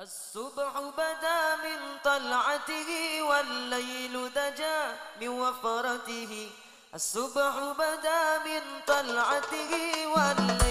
الصبح بدا من طلعته والليل دجا من وفرته. الصبح بدا من طلعته والليل